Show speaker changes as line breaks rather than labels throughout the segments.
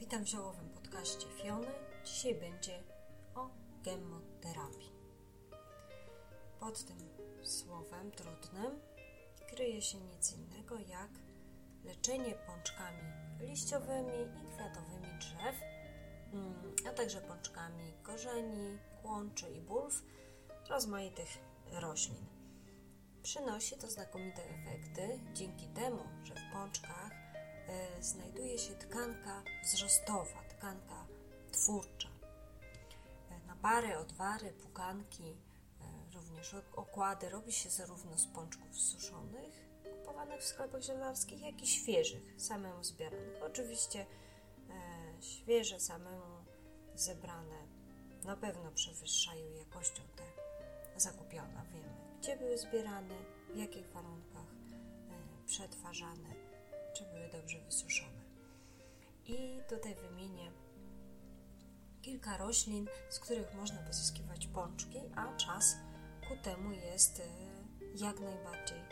Witam w ziołowym podcaście Fiony. Dzisiaj będzie o gemoterapii. Pod tym słowem trudnym kryje się nic innego jak leczenie pączkami liściowymi i kwiatowymi drzew, mm, a także pączkami korzeni, kłączy i bulw rozmaitych roślin. Przynosi to znakomite efekty dzięki temu, że w pączkach znajduje się tkanka wzrostowa, tkanka twórcza. E, Napary, odwary, pukanki, e, również okłady robi się zarówno z pączków suszonych, kupowanych w sklepach zielarskich, jak i świeżych, samemu zbieranych. Oczywiście świeże, samemu zebrane na pewno przewyższają jakością te zakupione. Wiemy, gdzie były zbierane, w jakich warunkach e, przetwarzane, czy były dobrze wysuszone. I tutaj wymienię kilka roślin, z których można pozyskiwać pączki, a czas ku temu jest e, jak najbardziej mm,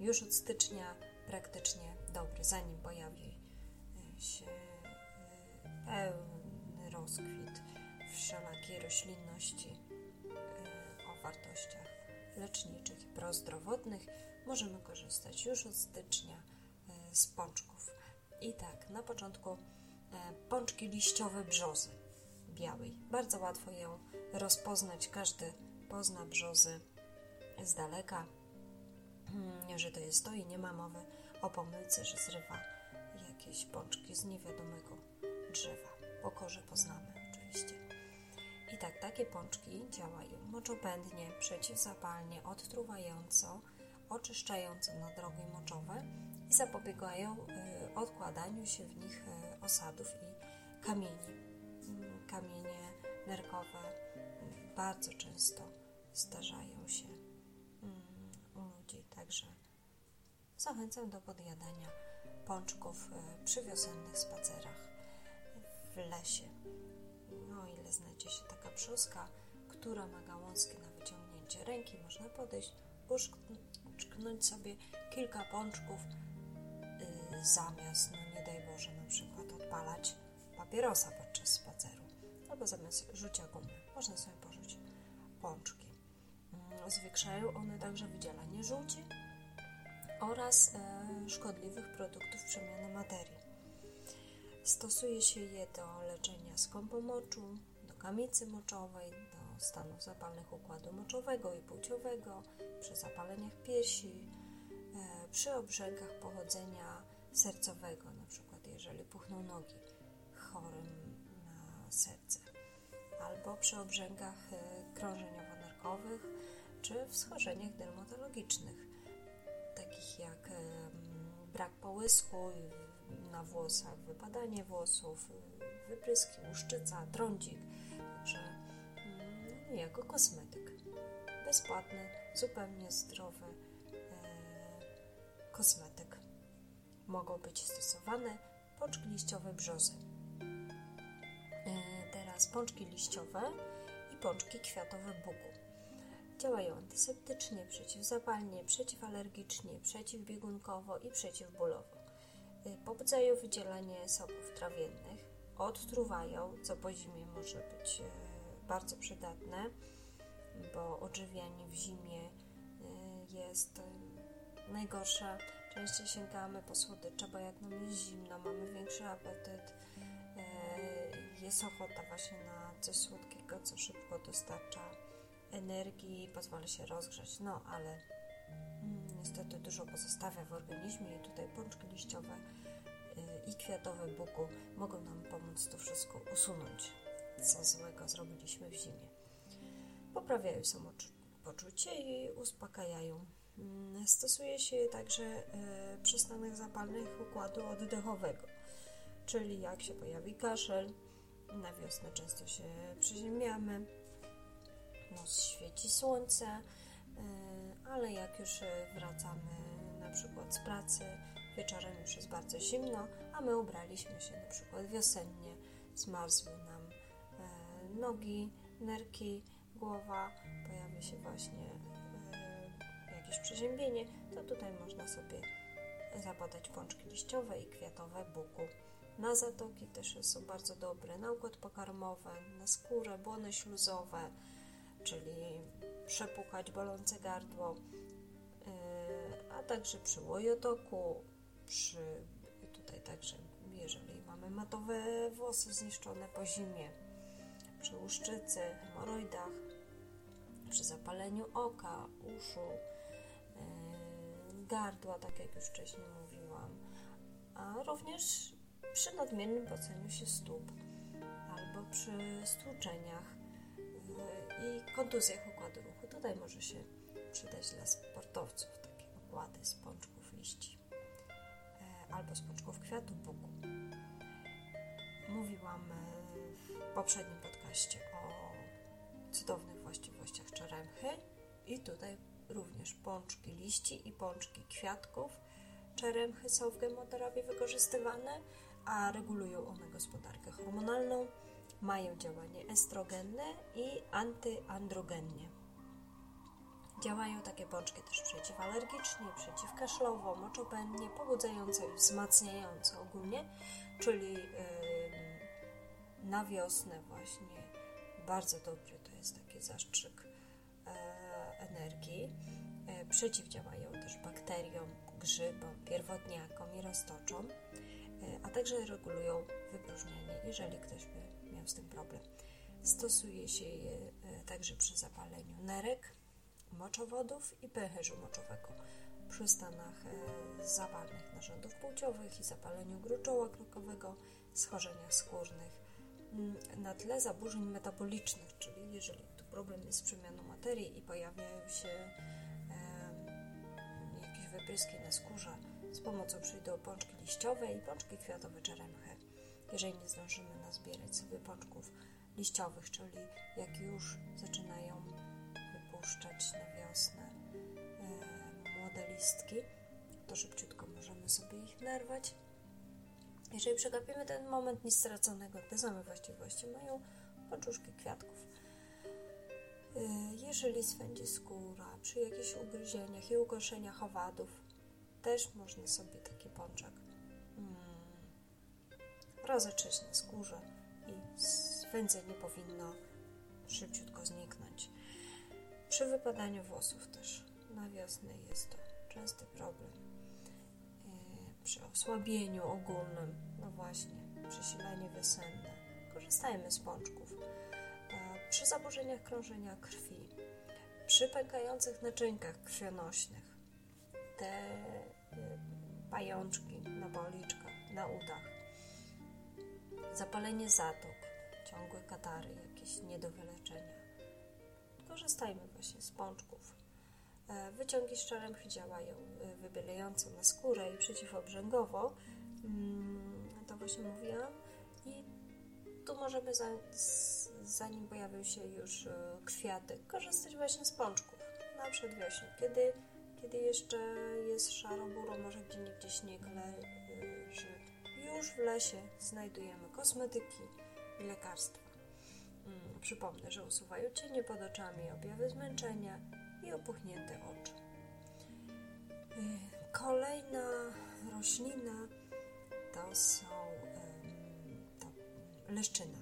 już od stycznia praktycznie dobry, zanim pojawi się pełny rozkwit wszelakiej roślinności o wartościach leczniczych i prozdrowotnych możemy korzystać już od stycznia e, z pączków. I tak, na początku e, pączki liściowe brzozy białej. Bardzo łatwo ją rozpoznać, każdy pozna brzozy z daleka, hmm, że to jest to i nie ma mowy o pomyłce, że zrywa jakieś pączki z niewiadomego drzewa. Po korze poznamy oczywiście. I tak, takie pączki działają moczopędnie, przeciwzapalnie, odtruwająco, oczyszczająco na drogi moczowe i zapobiegają y, odkładaniu się w nich y, osadów i kamieni. Y, kamienie nerkowe y, bardzo często zdarzają się y, u ludzi, także zachęcam do podjadania pączków y, przy wiosennych spacerach w lesie no ile znajdzie się taka brzoska, która ma gałązki na wyciągnięcie ręki, można podejść, uszczknąć sobie kilka pączków yy, zamiast, no nie daj Boże, na przykład odpalać papierosa podczas spaceru, albo zamiast rzucia gumy, można sobie porzucić pączki. Yy, zwiększają one także wydzielanie żółci oraz yy, szkodliwych produktów przemiany materii. Stosuje się je do leczenia skąpomoczu, do kamicy moczowej, stanów zapalnych układu moczowego i płciowego, przy zapaleniach piersi, e, przy obrzękach pochodzenia sercowego, na przykład jeżeli puchną nogi chorym na serce, albo przy obrzękach e, krążeniowo-nerkowych, czy w schorzeniach dermatologicznych, takich jak brak połysku na włosach, wypadanie włosów, wypryski, łuszczyca, trądzik. Jako kosmetyk. Bezpłatny, zupełnie zdrowy e, kosmetyk. Mogą być stosowane pączki liściowe brzozy. E, teraz pączki liściowe i pączki kwiatowe buku. Działają antyseptycznie, przeciwzapalnie, przeciwalergicznie, przeciwbiegunkowo i przeciwbólowo. Y, pobudzają wydzielanie soków trawiennych, odtruwają, co po zimie może być y, bardzo przydatne, bo odżywianie w zimie y, jest najgorsze. Częściej sięgamy po słodycze, bo jak nam jest zimno, mamy większy apetyt, jest ochota właśnie na coś słodkiego, co szybko dostarcza energii, pozwala się rozgrzać, no ale niestety dużo pozostawia w organizmie i tutaj pączki liściowe y, i kwiatowe buku mogą nam pomóc to wszystko usunąć, co złego zrobiliśmy w zimie. Poprawiają samopoczucie i uspokajają. Mm, stosuje się je także y, przy stanach zapalnych układu oddechowego, czyli jak się pojawi kaszel, na wiosnę często się przeziębiamy, nos świeci słońce, E, ale jak już e, wracamy na przykład z pracy, wieczorem już jest bardzo zimno, a my ubraliśmy się na przykład wiosennie, zmarzły nam e, nogi, nerki, głowa, pojawi się właśnie jakieś przeziębienie, to tutaj można sobie zapodać pączki liściowe i kwiatowe buku. Na zatoki też są bardzo dobre, na układ pokarmowy, na skórę, błony śluzowe, czyli przepukać bolące gardło, yy, a także przy łojotoku, przy tutaj także, jeżeli mamy matowe włosy zniszczone po zimie, przy łuszczycy, hemoroidach, przy zapaleniu oka, uszu, yy, gardła, tak jak już wcześniej mówiłam, a również przy nadmiernym poceniu się stóp albo przy stłuczeniach i kontuzjach układu ruchu. Tutaj może się przydać dla sportowców takie okłady z pączków liści e, albo z pączków kwiatu buku. Mówiłam w poprzednim o cudownych właściwościach czeremchy i tutaj również pączki liści i pączki kwiatków czeremchy są w gemoterapii wykorzystywane, a regulują one gospodarkę hormonalną, mają działanie estrogenne i antyandrogenne. Działają takie pączki też przeciwalergicznie, przeciwkaszlowo, moczopędnie, pobudzająco i wzmacniająco ogólnie, czyli yy, na wiosnę właśnie bardzo dobry to jest taki zastrzyk yy, energii. Yy, przeciwdziałają też bakteriom, grzybom, pierwotniakom i roztoczom, a także regulują wypróżnianie, jeżeli ktoś by miał z tym problem. Stosuje się je także przy zapaleniu nerek, moczowodów i pęcherzu moczowego przy stanach e, zawalnych narządów płciowych i zapaleniu gruczoła krokowego, schorzeniach skórnych, na tle zaburzeń metabolicznych, czyli jeżeli tu problem jest z przemianą materii i pojawiają się jakieś wypryski na skórze, z pomocą przyjdą pączki liściowe i pączki kwiatowe czeremchy. Jeżeli nie zdążymy nazbierać sobie pączków liściowych, czyli jak już zaczynają wypuszczać na wiosnę młode listki, to szybciutko możemy sobie ich narwać. Jeżeli przegapimy ten moment nic straconego, te same właściwości mają paczuszki kwiatków. E, jeżeli swędzi skóra przy jakichś ugryzieniach i ugoszeniach owadów, też można sobie taki pączek mm, rozeczyć na skórze i swędzenie powinno szybciutko zniknąć. Przy wypadaniu włosów też na wiosnę jest to częsty problem. Przy osłabieniu ogólnym, no właśnie, przesilenie wiosenne, korzystajmy z pączków. E, przy zaburzeniach krążenia krwi, przy pękających naczynkach krwionośnych, te e, pajączki na policzkach, na udach, zapalenie zatok, ciągłe katary, jakieś nie do wyleczenia korzystajmy właśnie z pączków. E, wyciągi z czaremchy działają e, wybielająco na skórę i przeciwobrzęgowo, mm, to właśnie mówiłam. I tu możemy, zanim pojawią się już e, kwiaty, korzystać właśnie z pączków na przedwiośnie, kiedy, kiedy jeszcze jest szaro-buro, może gdzie nigdzie śnieg leży. Już w lesie znajdujemy kosmetyki i lekarstwa. Mm, przypomnę, że usuwają cienie pod oczami, objawy zmęczenia i opuchnięte oczy. Y, kolejna roślina to są to leszczyna.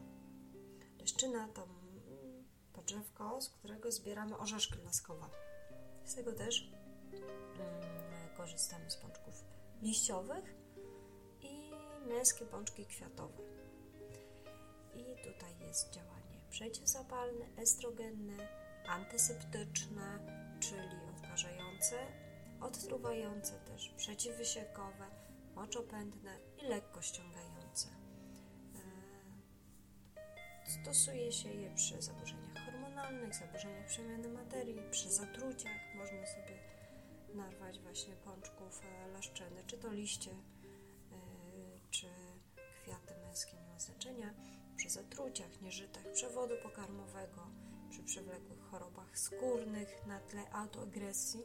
Leszczyna to, mm, to drzewko, z którego zbieramy orzeszki laskowe. Z tego też mm, korzystamy z pączków liściowych i męskie pączki kwiatowe. I tutaj jest działanie przeciwzapalne, estrogenne, antyseptyczne, czyli odkażające, odtruwające też, przeciwwysiekowe, moczopędne i lekko ściągające. E, stosuje się je przy zaburzeniach hormonalnych, zaburzeniach przemiany materii, przy zatruciach. Można sobie narwać właśnie pączków e, laszczyny, czy to liście, e, czy kwiaty męskie, nie ma znaczenia przy zatruciach, nieżytach przewodu pokarmowego, przewlekłych chorobach skórnych na tle autoagresji,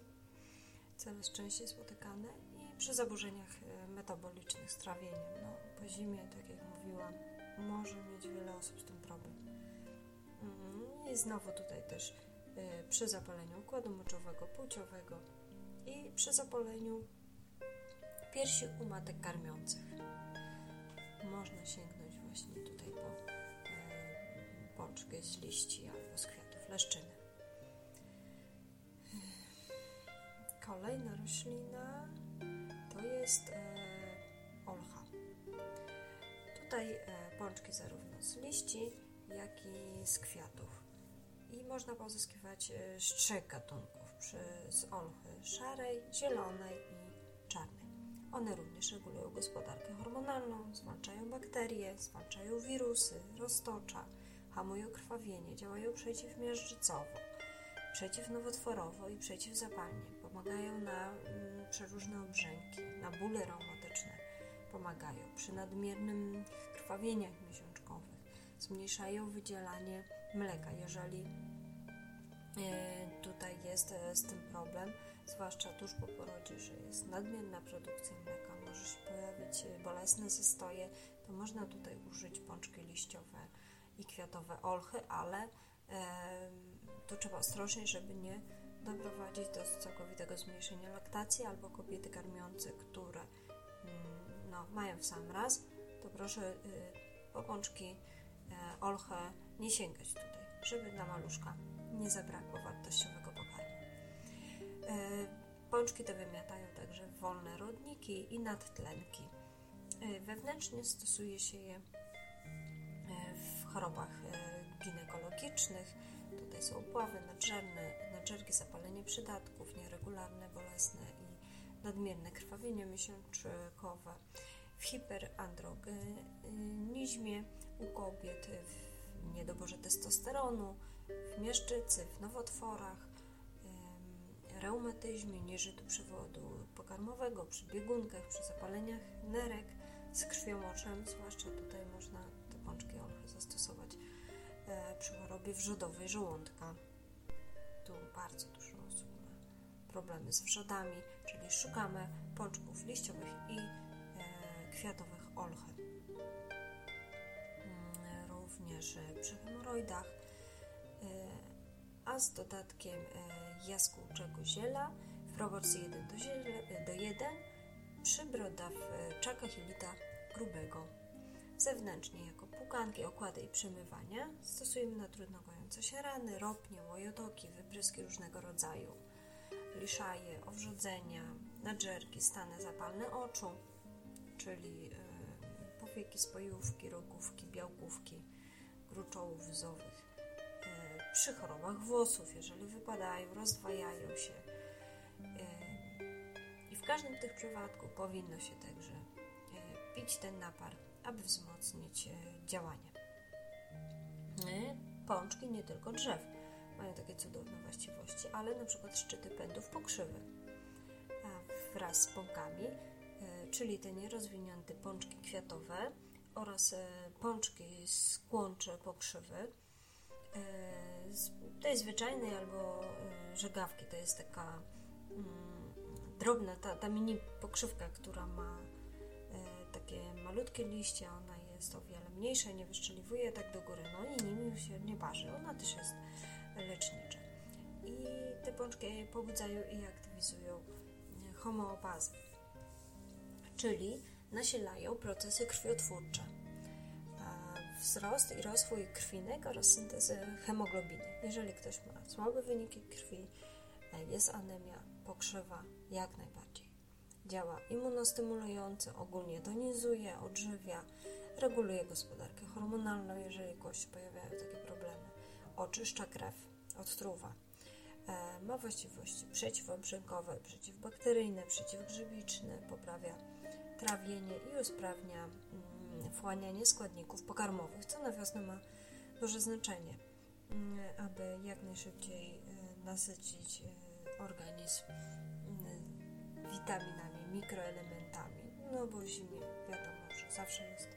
coraz częściej spotykane, i przy zaburzeniach e, metabolicznych z trawieniem. No, po zimie, tak jak mówiłam, może mieć wiele osób z tym problem. Mm, I znowu tutaj też e, przy zapaleniu układu moczowego, płciowego i przy zapaleniu piersi u matek karmiących można sięgnąć właśnie tutaj po e, pączkę z liści albo z kwiatów leszczyny. Kolejna roślina to jest e, olcha. Tutaj e, pączki zarówno z liści, jak i z kwiatów. I można pozyskiwać e, z trzech gatunków przy, z olchy szarej, zielonej i czarnej. One również regulują gospodarkę hormonalną, zwalczają bakterie, zwalczają wirusy, roztocza, hamują krwawienie, działają przeciwmiażdżycowo, przeciwnowotworowo i przeciwzapalnie. Pomagają na mm, przeróżne obrzęki, na bóle reumatyczne. Pomagają przy nadmiernym krwawieniach miesiączkowych. Zmniejszają wydzielanie mleka, jeżeli e, tutaj jest e, z tym problem, zwłaszcza tuż po porodzie, że jest nadmierna produkcja mleka, może się pojawić e, bolesne zastoje, to można tutaj użyć pączki liściowe i kwiatowe olchy, ale to trzeba ostrożnie, żeby nie doprowadzić do całkowitego zmniejszenia laktacji albo kobiety karmiące, które mm, no, mają w sam raz, to proszę y, po pączki e, olchę nie sięgać tutaj, żeby dla maluszka nie zabrakło wartościowego pokarmu. E, pączki te wymiatają także wolne rodniki i nadtlenki. E, wewnętrznie stosuje się je chorobach ginekologicznych, Tutaj są obławy nadżerne, nadżerki, zapalenie przydatków, nieregularne, bolesne i nadmierne krwawienie miesiączkowe. W hiperandrogenizmie u kobiet, w niedoborze testosteronu, w mieszczycy, w nowotworach, reumatyzmie, nieżytu przewodu pokarmowego, przy biegunkach, przy zapaleniach nerek z krwiomoczem, zwłaszcza tutaj można zastosować E, przy chorobie wrzodowej żołądka. Tu bardzo dużo osób ma problemy z wrzodami, czyli szukamy pączków liściowych i e, kwiatowych olchy. Mm, również przy hemoroidach, e, a z dodatkiem jaskółczego ziela w proporcji 1 do, do 1 przy broda w czakach jelita grubego. Zewnętrznie jako płukanki, okłady i przemywania stosujemy na trudno gojące się rany, ropnie, łojotoki, wypryski różnego rodzaju, liszaje, owrzodzenia, nadżerki, stany zapalne oczu, czyli yy, powieki, spojówki, rogówki, białkówki, gruczołów łzowych. Yy, przy chorobach włosów, jeżeli wypadają, rozdwajają się. Yy, I w każdym z tych przypadku powinno się także ten napar aby wzmocnić e, działanie. E, pączki nie tylko drzew mają takie cudowne właściwości, ale na przykład szczyty pędów pokrzywy wraz z pąkami, e, czyli te nierozwinięte pączki kwiatowe oraz pączki z kłącze pokrzywy. Tej zwyczajnej albo żegawki to jest taka mm, drobna, ta, ta mini pokrzywka, która ma malutkie liście, ona jest o wiele mniejsza, nie wyszczeliwuje tak do góry, no i nimi się nie parzy. Ona też jest lecznicza. I te pączki pobudzają i aktywizują homeopazę, czyli nasilają procesy krwiotwórcze, wzrost i rozwój krwinek oraz syntezę hemoglobiny. Jeżeli ktoś ma słabe wyniki krwi, jest anemia, pokrzywa, jak najbardziej. Działa immunostymulująco, ogólnie tonizuje, odżywia, reguluje gospodarkę hormonalną, jeżeli kości pojawiają takie problemy, oczyszcza krew, odtruwa. E, ma właściwości przeciwobrzękowe, przeciwbakteryjne, przeciwgrzybiczne, poprawia trawienie i usprawnia mm, wchłanianie składników pokarmowych, co na wiosnę ma duże znaczenie, mm, aby jak najszybciej e, nasycić e, organizm mm, witaminami mikroelementami, no bo w zimie wiadomo, że zawsze jest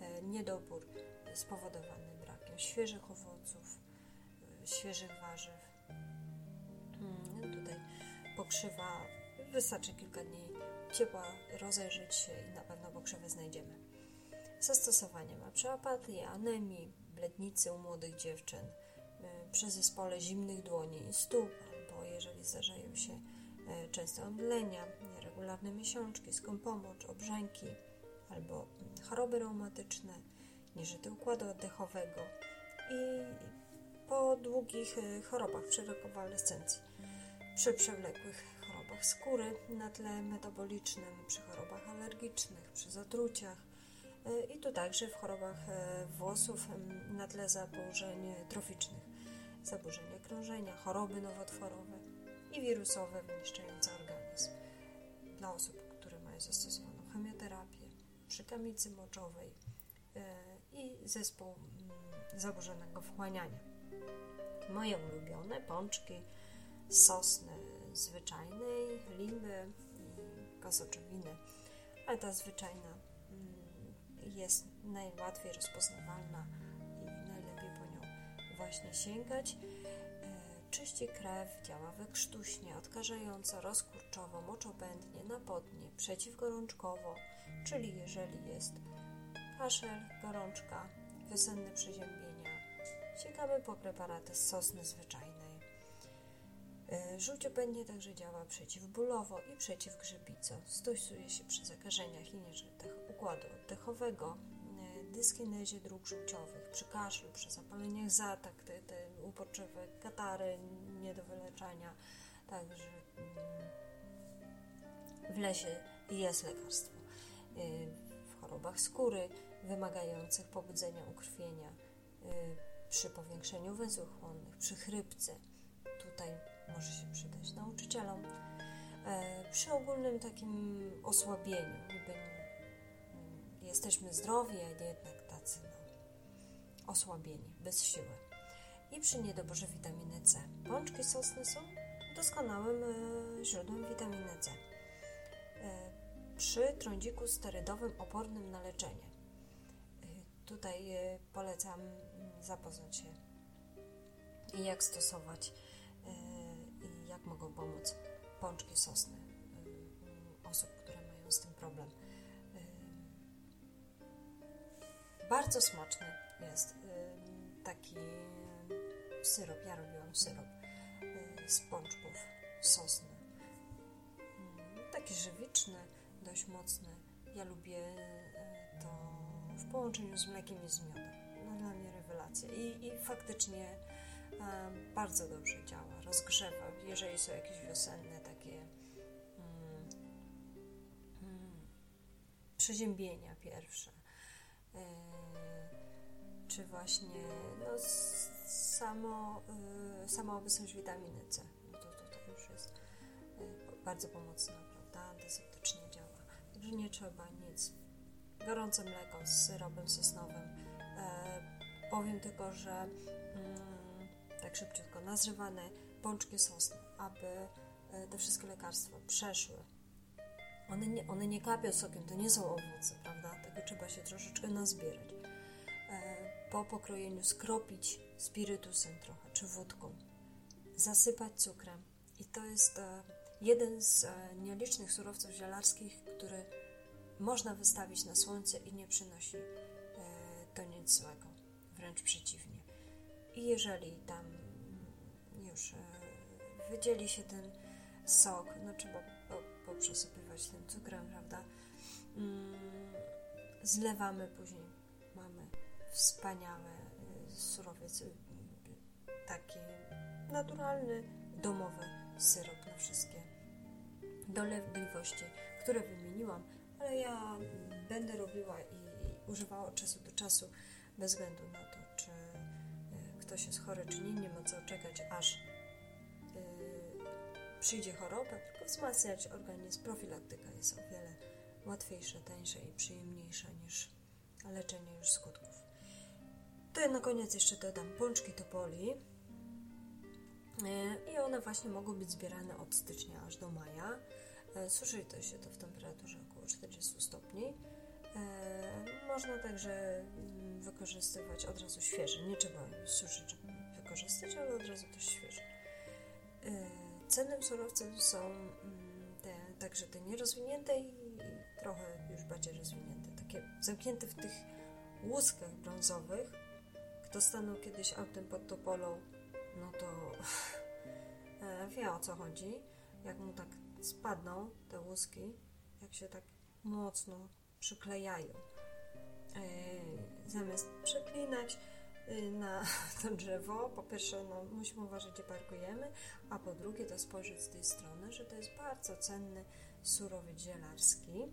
e, niedobór spowodowany brakiem świeżych owoców, e, świeżych warzyw. Hmm, tutaj pokrzywa, wystarczy kilka dni ciepła, rozejrzeć się i na pewno pokrzywę znajdziemy. Zastosowanie ma przy anemii, blednicy u młodych dziewczyn, e, przy zespole zimnych dłoni i stóp, albo jeżeli zdarzają się częste omdlenia, regularne miesiączki, skąpomocz, obrzęki, albo choroby reumatyczne, nieżyty układu oddechowego i po długich e, chorobach przy rekonwalescencji, przy przewlekłych chorobach skóry na tle metabolicznym, przy chorobach alergicznych, przy zatruciach e, i tu także w chorobach e, włosów na tle zaburzeń troficznych, zaburzenia krążenia, choroby nowotworowe i wirusowe wyniszczające organizm. Dla osób, które mają zastosowaną chemioterapię, przy kamicy moczowej i zespół zaburzonego wchłaniania. Moje ulubione pączki sosny zwyczajnej, limy i kosoczowiny, ale ta zwyczajna mm, jest najłatwiej rozpoznawalna i najlepiej po nią właśnie sięgać. Czyści krew, działa wykrztuśnie, odkażająco, rozkurczowo, moczopędnie, napodnie, przeciwgorączkowo, czyli jeżeli jest kaszel, gorączka, wiosenne przeziębienia, sięgamy po preparaty z sosny zwyczajnej. E, żółciopędnie także działa przeciwbólowo i przeciwgrzybico. Stosuje się przy zakażeniach i nieżytach układu oddechowego, e, dyskinezie dróg żółciowych, przy kaszlu, przy zapaleniach zatak, te, te uporczywe katary nie do wyleczania. Także mm, w lesie jest lekarstwo. E, w chorobach skóry wymagających pobudzenia ukrwienia, przy powiększeniu węzłów chłonnych, przy chrypce. Tutaj może się przydać nauczycielom. E, przy ogólnym takim osłabieniu, niby jesteśmy zdrowi, a jednak tacy no, osłabieni, bez siły. I przy niedoborze witaminy C. Pączki sosny są doskonałym e, źródłem witaminy C. E, przy trądziku sterydowym opornym na leczenie. Tutaj polecam zapoznać się jak stosować i jak mogą pomóc pączki sosny osób, które mają z tym problem. Bardzo smaczny jest taki syrop. Ja robiłam syrop z pączków sosny. Taki żywiczny, dość mocny. Ja lubię to w połączeniu z mlekiem i z miodem. No, dla mnie rewelacja. I, i faktycznie bardzo dobrze działa, rozgrzewa, jeżeli są jakieś wiosenne takie mm, mm, przeziębienia pierwsze, yy, czy właśnie no, samo, yy, sama obecność witaminy C, no to tutaj już jest yy, bardzo pomocna, prawda, antyseptycznie działa, także nie trzeba nic. Gorące mleko z syropem sosnowym. powiem tylko, że mm, tak szybciutko, nazrywane pączki sosny, aby e, te wszystkie lekarstwa przeszły. One nie, one nie kapią sokiem, to nie są owoce, prawda? Tego trzeba się troszeczkę nazbierać. E, po pokrojeniu skropić spirytusem trochę, czy wódką. Zasypać cukrem. I to jest e, jeden z nielicznych surowców zielarskich, który można wystawić na słońce i nie przynosi to nic złego. Wręcz przeciwnie. I jeżeli tam już e, wydzieli się ten sok, no trzeba poprzesypywać tym cukrem, prawda? Mm, zlewamy później, wspaniały surowiec, e, taki naturalny, domowy syrop na wszystkie dolegliwości, które wymieniłam, ale ja będę robiła i używała od czasu do czasu bez względu na to, czy ktoś jest chory, czy nie, nie ma co czekać, aż yy, przyjdzie choroba, tylko wzmacniać organizm. Profilaktyka jest o wiele łatwiejsza, tańsza i przyjemniejsza niż leczenie już skutków. To ja na koniec jeszcze dodam pączki topoli. Yy, I one właśnie mogą być zbierane od stycznia aż do maja. Yy, suszy to się to w temperaturze około 40 stopni. Można także mm, wykorzystywać od razu świeże. Nie trzeba suszyć, żeby wykorzystać, ale od razu też świeże. Cennym surowcem są mm, te, także te nierozwinięte i trochę już bardziej rozwinięte. Takie zamknięte w tych łuskach brązowych. Kto stanął kiedyś autem pod Topolą, no to e, wie o co chodzi. Jak mu tak spadną te łuski, jak się tak mocno przyklejają. Zamiast przeklinać na to drzewo, po pierwsze no, musimy uważać, gdzie parkujemy, a po drugie to spojrzeć z tej strony, że to jest bardzo cenny surowiec zielarski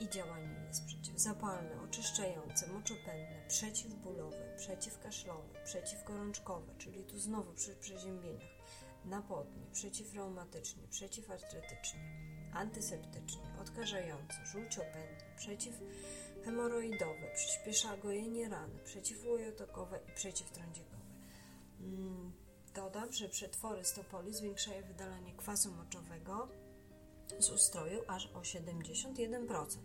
i działanie jest przeciwzapalne, oczyszczające, moczopędne, przeciwbólowe, przeciwkaszlowe, przeciwgorączkowe, czyli tu znowu przy przeziębieniach, napodnie, przeciwreumatycznie, przeciwartretycznie, antyseptycznie, odkażające, żółciopędne, przeciwhemoroidowe, przyspiesza gojenie rany, przeciwłojotokowe i przeciwtrądziekowe. Mm, dodam, że przetwory stopoli zwiększają wydalanie kwasu moczowego, z ustroju aż o 71%.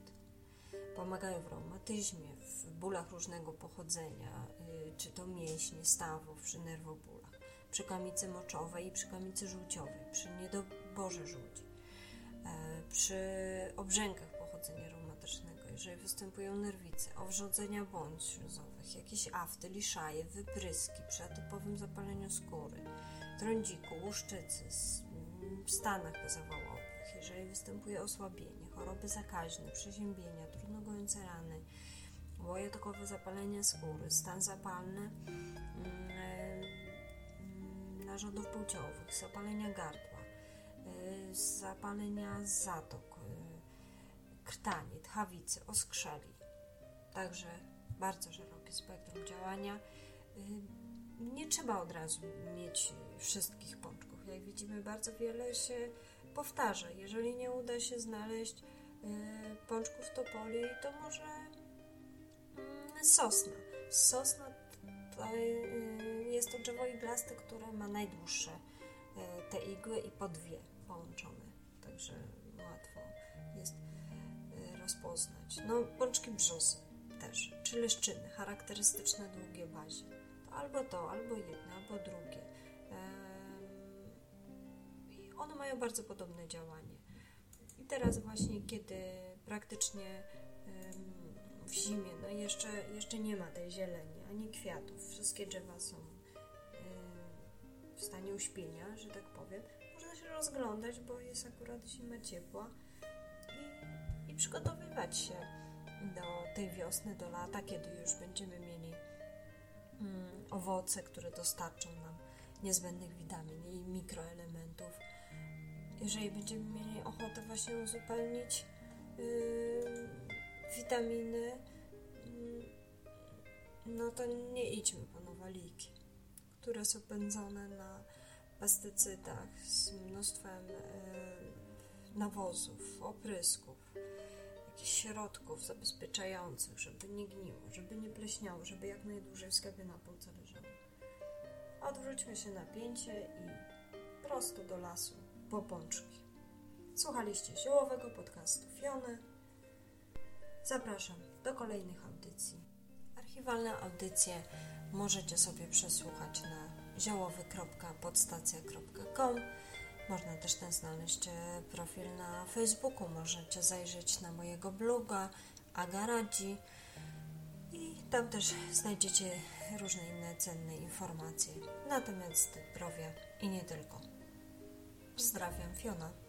Pomagają w reumatyzmie, w bólach różnego pochodzenia, y, czy to mięśni, stawów, przy nerwobólach, przy kamicy moczowej i przy kamicy żółciowej, przy niedoborze żółci, e, przy obrzękach pochodzenia reumatycznego, jeżeli występują nerwice, owrzodzenia błąd śluzowych, jakieś afty, liszaje, wypryski, przy atypowym zapaleniu skóry, trądziku, łuszczycy, stanach jeżeli występuje osłabienie, choroby zakaźne, przeziębienia, trudno gojące rany, łojotokowe zapalenie skóry, stan zapalny mm, narządów płciowych, zapalenia gardła, y, zapalenia zatok, y, krtani, tchawicy, oskrzeli. Także bardzo szerokie spektrum działania. Nie trzeba od razu mieć wszystkich pączków. Jak widzimy, bardzo wiele się powtarza. Jeżeli nie uda się znaleźć y, pączków topoli, to może y, sosna. Sosna y, jest to drzewo iglaste, które ma najdłuższe y, te igły i po dwie połączone. Także łatwo jest rozpoznać. No, pączki brzosy też, czy leszczyny, charakterystyczne długie bazie. To albo to, albo jedno, albo drugie one mają bardzo podobne działanie. I teraz właśnie, kiedy praktycznie w zimie, no jeszcze, jeszcze nie ma tej zieleni, ani kwiatów, wszystkie drzewa są w stanie uśpienia, że tak powiem, można się rozglądać, bo jest akurat zima ciepła i, i przygotowywać się do tej wiosny, do lata, kiedy już będziemy mieli mm, owoce, które dostarczą nam niezbędnych witamin i mikroelementów jeżeli będziemy mieli ochotę właśnie uzupełnić yy, witaminy, yy, no to nie idźmy po nowaliki, które są pędzone na pestycydach z mnóstwem yy, nawozów, oprysków, jakichś środków zabezpieczających, żeby nie gniło, żeby nie pleśniało, żeby jak najdłużej w sklepie na półce leżało. Odwróćmy się na pięcie i prosto do lasu po pączki. Słuchaliście ziołowego podcastu Fiony. Zapraszam do kolejnych audycji. Archiwalne audycje możecie sobie przesłuchać na ziołowy.podstacja.com. Można też ten znaleźć e, profil na Facebooku. Możecie zajrzeć na mojego bloga Agaradzi i tam też znajdziecie różne inne cenne informacje na temat zdrowia i nie tylko. Pozdrawiam, Fiona.